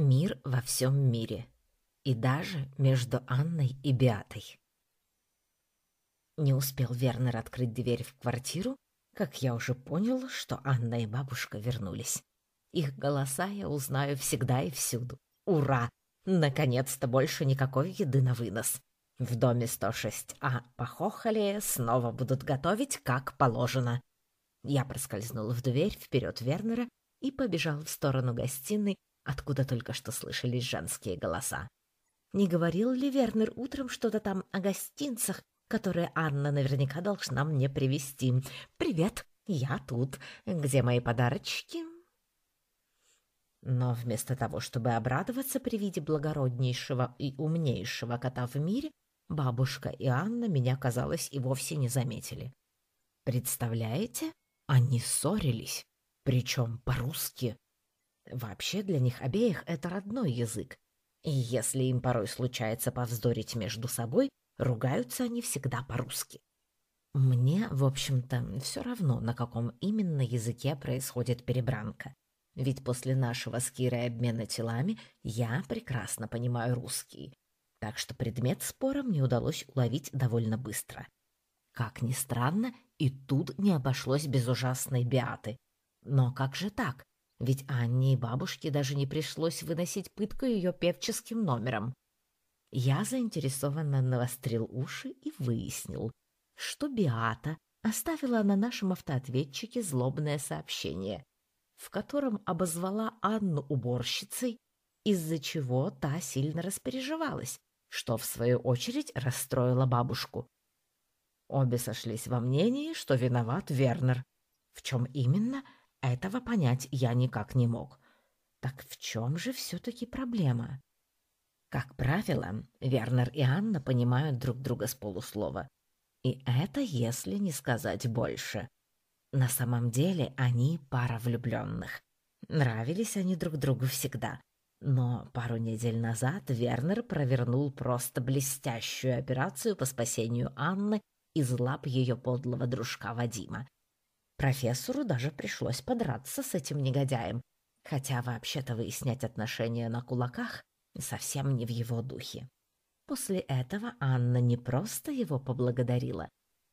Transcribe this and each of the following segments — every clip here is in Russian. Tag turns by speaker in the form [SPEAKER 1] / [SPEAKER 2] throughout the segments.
[SPEAKER 1] Мир во всем мире. И даже между Анной и Беатой. Не успел Вернер открыть дверь в квартиру, как я уже понял, что Анна и бабушка вернулись. Их голоса я узнаю всегда и всюду. Ура! Наконец-то больше никакой еды на вынос. В доме 106А похохали, снова будут готовить, как положено. Я проскользнул в дверь вперед Вернера и побежал в сторону гостиной, откуда только что слышались женские голоса. Не говорил ли Вернер утром что-то там о гостинцах, которые Анна наверняка должна мне привезти? Привет, я тут. Где мои подарочки? Но вместо того, чтобы обрадоваться при виде благороднейшего и умнейшего кота в мире, бабушка и Анна меня, казалось, и вовсе не заметили. Представляете? Они ссорились, причем по-русски. Вообще для них обеих это родной язык. И если им порой случается повздорить между собой, ругаются они всегда по-русски. Мне, в общем-то, все равно, на каком именно языке происходит перебранка. Ведь после нашего с Кирой обмена телами я прекрасно понимаю русский. Так что предмет спора мне удалось уловить довольно быстро. Как ни странно, и тут не обошлось без ужасной Биаты. Но как же так? Ведь Анне и бабушке даже не пришлось выносить пытку ее певческим номером. Я заинтересованно навострил уши и выяснил, что Биата оставила на нашем автоответчике злобное сообщение, в котором обозвала Анну уборщицей, из-за чего та сильно распереживалась, что, в свою очередь, расстроила бабушку. Обе сошлись во мнении, что виноват Вернер. В чем именно – этого понять я никак не мог. Так в чем же все-таки проблема? Как правило, Вернер и Анна понимают друг друга с полуслова. И это если не сказать больше. На самом деле они пара влюбленных. Нравились они друг другу всегда. Но пару недель назад Вернер провернул просто блестящую операцию по спасению Анны из лап ее подлого дружка Вадима. Профессору даже пришлось подраться с этим негодяем, хотя вообще-то выяснять отношения на кулаках совсем не в его духе. После этого Анна не просто его поблагодарила,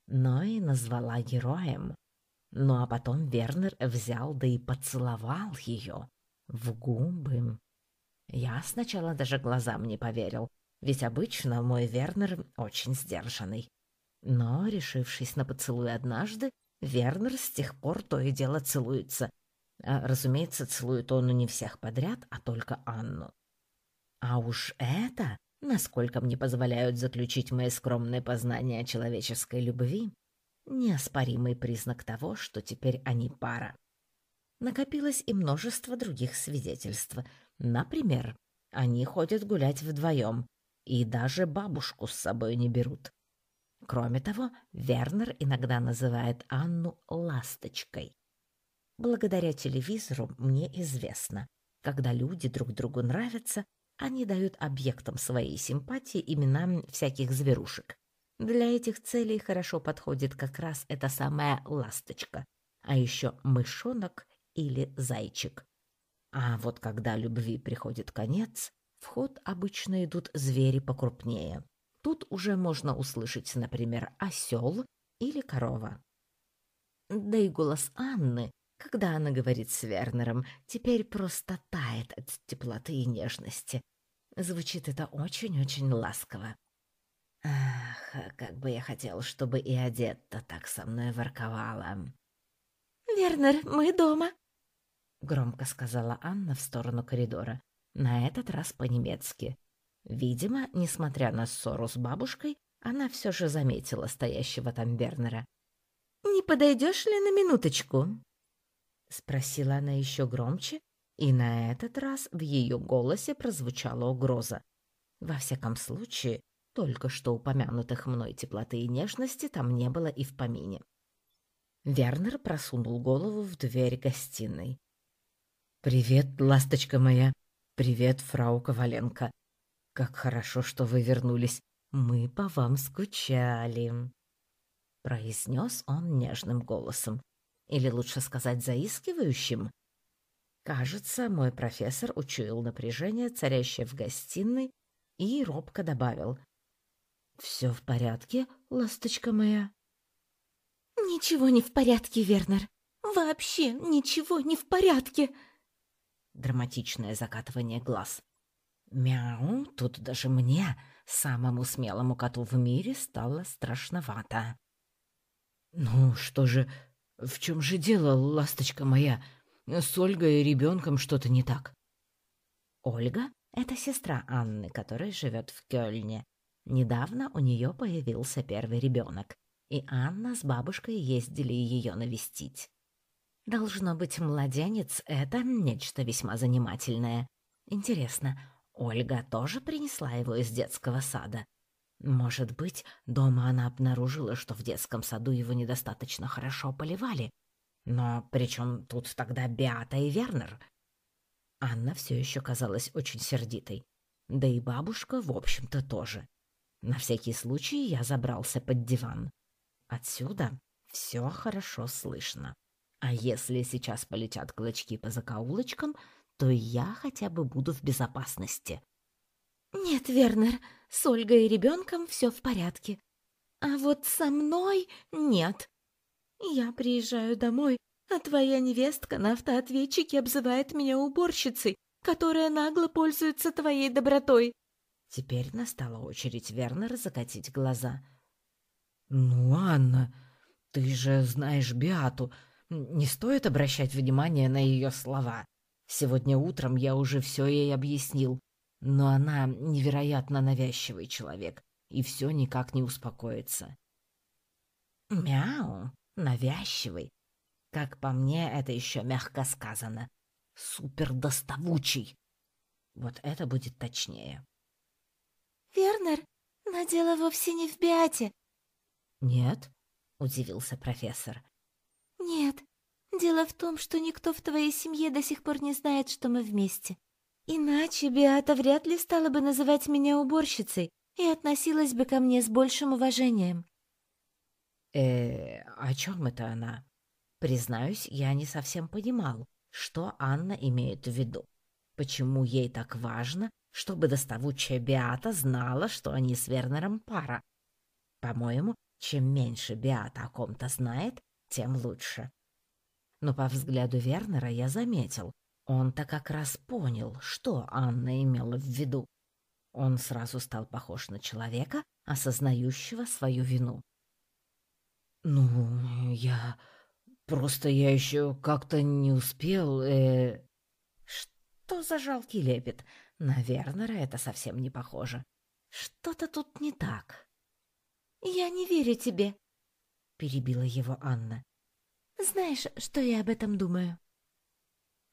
[SPEAKER 1] но и назвала героем. Ну а потом Вернер взял да и поцеловал ее в губы. Я сначала даже глазам не поверил, ведь обычно мой Вернер очень сдержанный. Но, решившись на поцелуй однажды, Вернер с тех пор то и дело целуется. А, разумеется, целует он не всех подряд, а только Анну. А уж это, насколько мне позволяют заключить мои скромные познания человеческой любви, неоспоримый признак того, что теперь они пара. Накопилось и множество других свидетельств. Например, они ходят гулять вдвоем и даже бабушку с собой не берут. Кроме того, Вернер иногда называет Анну «ласточкой». Благодаря телевизору мне известно, когда люди друг другу нравятся, они дают объектам своей симпатии имена всяких зверушек. Для этих целей хорошо подходит как раз эта самая ласточка, а еще мышонок или зайчик. А вот когда любви приходит конец, в ход обычно идут звери покрупнее. Тут уже можно услышать, например, осел или корова. Да и голос Анны, когда она говорит с Вернером, теперь просто тает от теплоты и нежности. Звучит это очень-очень ласково. Ах, как бы я хотел, чтобы и Одетта так со мной ворковала. «Вернер, мы дома!» — громко сказала Анна в сторону коридора, на этот раз по-немецки. Видимо, несмотря на ссору с бабушкой, она все же заметила стоящего там Бернера. «Не подойдешь ли на минуточку?» Спросила она еще громче, и на этот раз в ее голосе прозвучала угроза. Во всяком случае, только что упомянутых мной теплоты и нежности там не было и в помине. Вернер просунул голову в дверь гостиной. «Привет, ласточка моя! Привет, фрау Коваленко! Как хорошо, что вы вернулись. Мы по вам скучали. Произнес он нежным голосом. Или лучше сказать заискивающим. Кажется, мой профессор учуял напряжение, царящее в гостиной, и робко добавил. «Все в порядке, ласточка моя?»
[SPEAKER 2] «Ничего не в порядке, Вернер. Вообще ничего не в порядке!»
[SPEAKER 1] Драматичное закатывание глаз. «Мяу, тут даже мне, самому смелому коту в мире, стало страшновато». «Ну что же, в чем же дело, ласточка моя?» С Ольгой и ребенком что-то не так. Ольга — это сестра Анны, которая живет в Кёльне. Недавно у нее появился первый ребенок, и Анна с бабушкой ездили ее навестить. Должно быть, младенец — это нечто весьма занимательное. Интересно, Ольга тоже принесла его из детского сада? Может быть, дома она обнаружила, что в детском саду его недостаточно хорошо поливали, но при чем тут тогда Беата и Вернер? Анна все еще казалась очень сердитой. Да и бабушка, в общем-то, тоже. На всякий случай я забрался под диван. Отсюда все хорошо слышно. А если сейчас полетят клочки по закоулочкам, то я хотя бы буду в безопасности.
[SPEAKER 2] Нет, Вернер, с Ольгой и ребенком все в порядке. А вот со мной нет. Я приезжаю домой, а твоя невестка на автоответчике обзывает меня уборщицей, которая нагло пользуется твоей добротой.
[SPEAKER 1] Теперь настала очередь Вернера закатить глаза. «Ну, Анна, ты же знаешь Биату. Не стоит обращать внимание на ее слова. Сегодня утром я уже все ей объяснил, но она невероятно навязчивый человек и все никак не успокоится». «Мяу!» навязчивый. Как по мне, это еще мягко сказано. Супер доставучий. Вот это будет точнее.
[SPEAKER 2] Вернер, но дело вовсе не в Биате.
[SPEAKER 1] Нет, удивился профессор.
[SPEAKER 2] Нет, дело в том, что никто в твоей семье до сих пор не знает, что мы вместе. Иначе Биата вряд ли стала бы называть меня уборщицей и относилась бы ко мне с большим уважением.
[SPEAKER 1] Э, о чем это она? Признаюсь, я не совсем понимал, что Анна имеет в виду. Почему ей так важно, чтобы доставучая Биата знала, что они с Вернером пара? По-моему, чем меньше Биата о ком-то знает, тем лучше. Но по взгляду Вернера я заметил, он-то как раз понял, что Анна имела в виду. Он сразу стал похож на человека, осознающего свою вину. «Ну, я... Просто я еще как-то не успел, э...» «Что за жалкий лепет? На Вернера это совсем не похоже. Что-то тут не так».
[SPEAKER 2] «Я не верю тебе», —
[SPEAKER 1] перебила его Анна.
[SPEAKER 2] «Знаешь, что я об этом думаю?»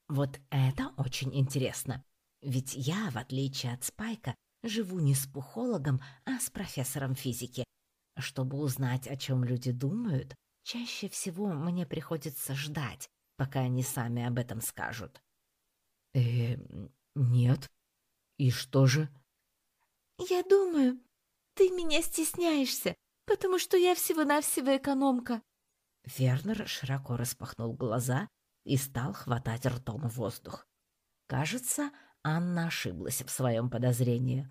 [SPEAKER 1] «Вот это очень интересно. Ведь я, в отличие от Спайка, живу не с пухологом, а с профессором физики, чтобы узнать, о чем люди думают, чаще всего мне приходится ждать, пока они сами об этом скажут. Э, нет. И что же?
[SPEAKER 2] Я думаю, ты меня стесняешься, потому что я всего-навсего экономка.
[SPEAKER 1] Вернер широко распахнул глаза и стал хватать ртом воздух. Кажется, Анна ошиблась в своем подозрении.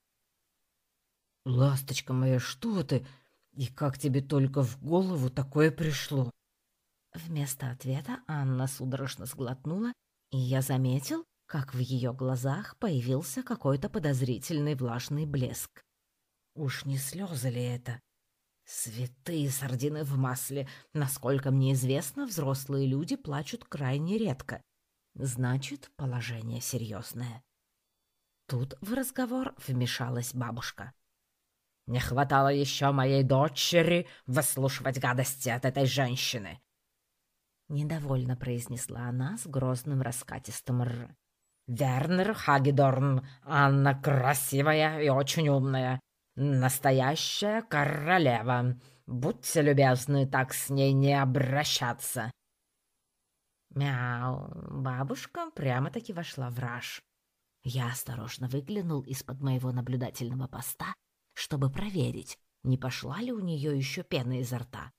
[SPEAKER 1] «Ласточка моя, что ты? И как тебе только в голову такое пришло? Вместо ответа Анна судорожно сглотнула, и я заметил, как в ее глазах появился какой-то подозрительный влажный блеск. Уж не слезы ли это? Святые сардины в масле. Насколько мне известно, взрослые люди плачут крайне редко. Значит, положение серьезное. Тут в разговор вмешалась бабушка. Не хватало еще моей дочери выслушивать гадости от этой женщины. Недовольно произнесла она с грозным раскатистым р. Вернер Хагедорн, Анна красивая и очень умная. Настоящая королева. Будьте любезны так с ней не обращаться. Мяу, бабушка прямо-таки вошла в раж. Я осторожно выглянул из-под моего наблюдательного поста чтобы проверить, не пошла ли у нее еще пена изо рта.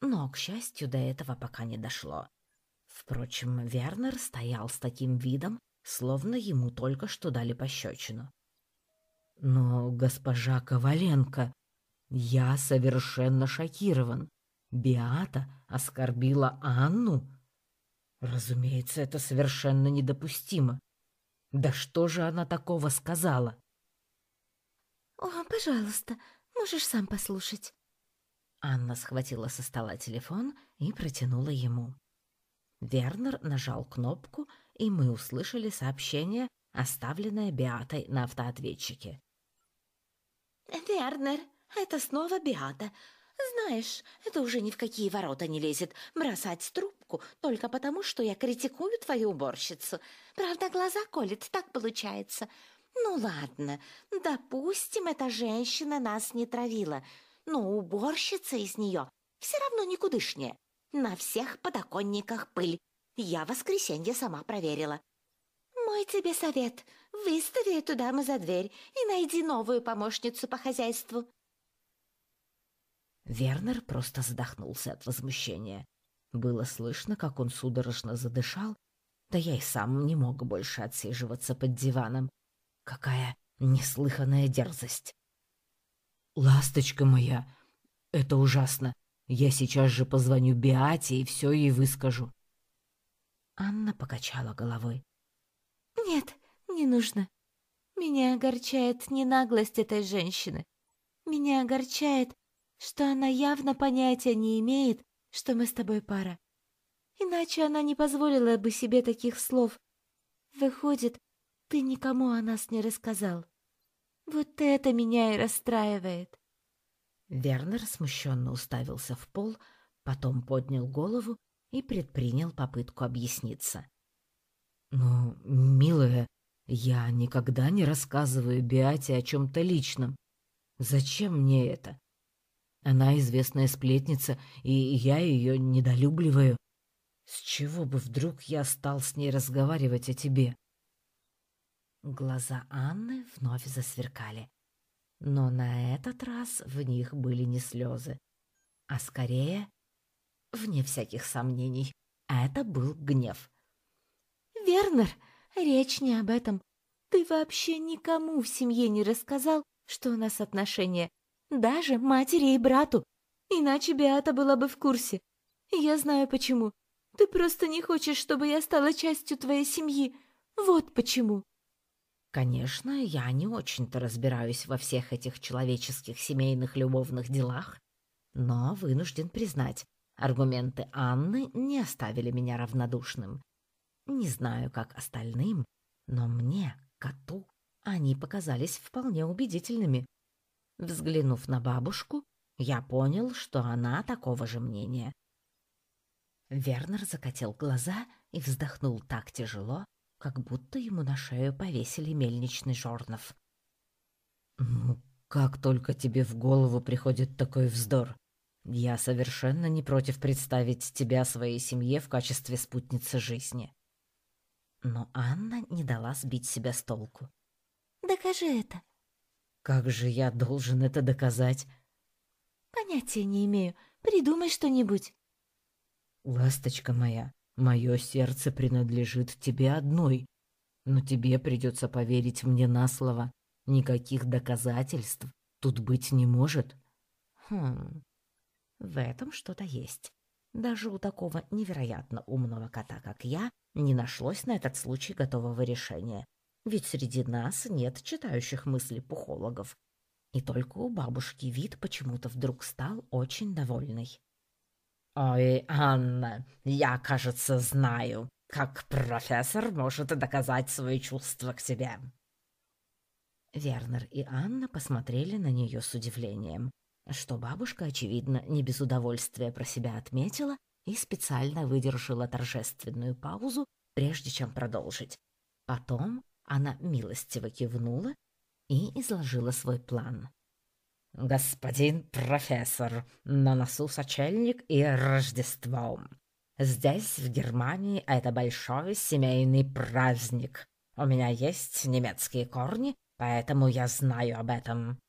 [SPEAKER 1] Но, к счастью, до этого пока не дошло. Впрочем, Вернер стоял с таким видом, словно ему только что дали пощечину. «Но, госпожа Коваленко, я совершенно шокирован. Биата оскорбила Анну? Разумеется, это совершенно недопустимо. Да что же она такого сказала?»
[SPEAKER 2] «О, пожалуйста, можешь сам послушать».
[SPEAKER 1] Анна схватила со стола телефон и протянула ему. Вернер нажал кнопку, и мы услышали сообщение, оставленное Беатой на автоответчике.
[SPEAKER 3] «Вернер, это снова Беата. Знаешь, это уже ни в какие ворота не лезет бросать трубку только потому, что я критикую твою уборщицу. Правда, глаза колет, так получается. Ну ладно, допустим, эта женщина нас не травила, но уборщица из нее все равно никудышняя. На всех подоконниках пыль. Я воскресенье сама проверила. Мой тебе совет. Выстави эту даму за дверь и найди новую помощницу по хозяйству.
[SPEAKER 1] Вернер просто задохнулся от возмущения. Было слышно, как он судорожно задышал, да я и сам не мог больше отсиживаться под диваном. Какая неслыханная дерзость! «Ласточка моя, это ужасно! Я сейчас же позвоню Биате и все ей выскажу!» Анна покачала головой.
[SPEAKER 2] «Нет, не нужно. Меня огорчает не наглость этой женщины. Меня огорчает, что она явно понятия не имеет, что мы с тобой пара. Иначе она не позволила бы себе таких слов. Выходит, ты никому о нас не рассказал. Вот это меня и расстраивает.
[SPEAKER 1] Вернер смущенно уставился в пол, потом поднял голову и предпринял попытку объясниться. «Ну, милая, я никогда не рассказываю Биате о чем-то личном. Зачем мне это? Она известная сплетница, и я ее недолюбливаю. С чего бы вдруг я стал с ней разговаривать о тебе? Глаза Анны вновь засверкали. Но на этот раз в них были не слезы, а скорее, вне всяких сомнений, это был гнев.
[SPEAKER 2] «Вернер, речь не об этом. Ты вообще никому в семье не рассказал, что у нас отношения даже матери и брату. Иначе Беата была бы в курсе. Я знаю почему. Ты просто не хочешь, чтобы я стала частью твоей семьи. Вот почему.
[SPEAKER 1] Конечно, я не очень-то разбираюсь во всех этих человеческих семейных любовных делах, но вынужден признать, аргументы Анны не оставили меня равнодушным. Не знаю, как остальным, но мне, коту, они показались вполне убедительными. Взглянув на бабушку, я понял, что она такого же мнения. Вернер закатил глаза и вздохнул так тяжело, как будто ему на шею повесили мельничный жорнов. «Ну, как только тебе в голову приходит такой вздор? Я совершенно не против представить тебя своей семье в качестве спутницы жизни». Но Анна не дала сбить себя с толку.
[SPEAKER 2] «Докажи это»,
[SPEAKER 1] как же я должен это доказать?
[SPEAKER 2] Понятия не имею. Придумай что-нибудь.
[SPEAKER 1] Ласточка моя, мое сердце принадлежит тебе одной. Но тебе придется поверить мне на слово. Никаких доказательств тут быть не может. Хм, в этом что-то есть. Даже у такого невероятно умного кота, как я, не нашлось на этот случай готового решения. Ведь среди нас нет читающих мысли пухологов. И только у бабушки вид почему-то вдруг стал очень довольный. «Ой, Анна, я, кажется, знаю, как профессор может доказать свои чувства к тебе». Вернер и Анна посмотрели на нее с удивлением, что бабушка, очевидно, не без удовольствия про себя отметила и специально выдержала торжественную паузу, прежде чем продолжить. Потом она милостиво кивнула и изложила свой план. «Господин профессор, на носу сочельник и Рождество. Здесь, в Германии, это большой семейный праздник. У меня есть немецкие корни, поэтому я знаю об этом».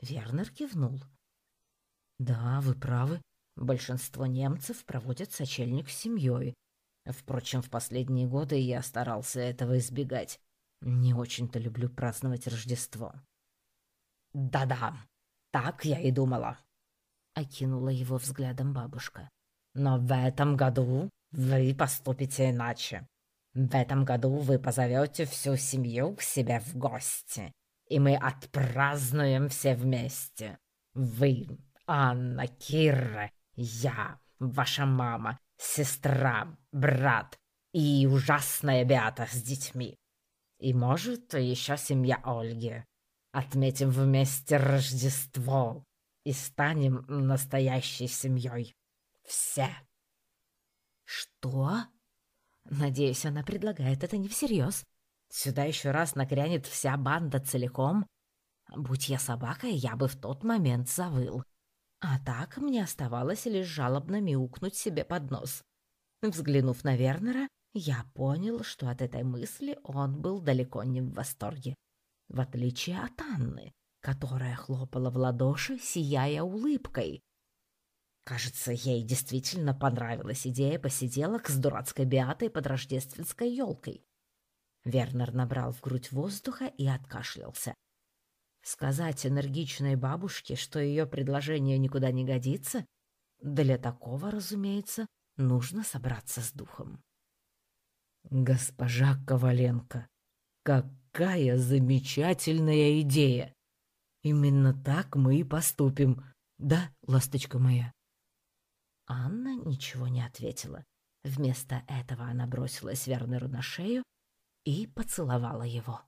[SPEAKER 1] Вернер кивнул. «Да, вы правы. Большинство немцев проводят сочельник с семьей. Впрочем, в последние годы я старался этого избегать. Не очень-то люблю праздновать Рождество. «Да-да, так я и думала», — окинула его взглядом бабушка. «Но в этом году вы поступите иначе. В этом году вы позовете всю семью к себе в гости, и мы отпразднуем все вместе. Вы, Анна, Кирра, я, ваша мама, сестра, брат и ужасная Беата с детьми. И, может, еще семья Ольги. Отметим вместе Рождество и станем настоящей семьей. Все.
[SPEAKER 2] Что? Надеюсь, она предлагает это не всерьез. Сюда еще раз нагрянет вся банда целиком. Будь я собакой, я бы в тот момент завыл. А так мне оставалось лишь жалобно мяукнуть себе под нос. Взглянув на Вернера, я понял, что от этой мысли он был далеко не в восторге. В отличие от Анны, которая хлопала в ладоши, сияя улыбкой. Кажется, ей действительно понравилась идея посиделок с дурацкой Беатой под рождественской елкой. Вернер набрал в грудь воздуха и откашлялся. Сказать энергичной бабушке, что ее предложение никуда не годится, для такого, разумеется, нужно собраться с духом.
[SPEAKER 1] «Госпожа Коваленко, какая замечательная идея! Именно так мы и поступим, да, ласточка моя?»
[SPEAKER 2] Анна ничего не ответила. Вместо этого она бросилась Вернеру на шею и поцеловала его.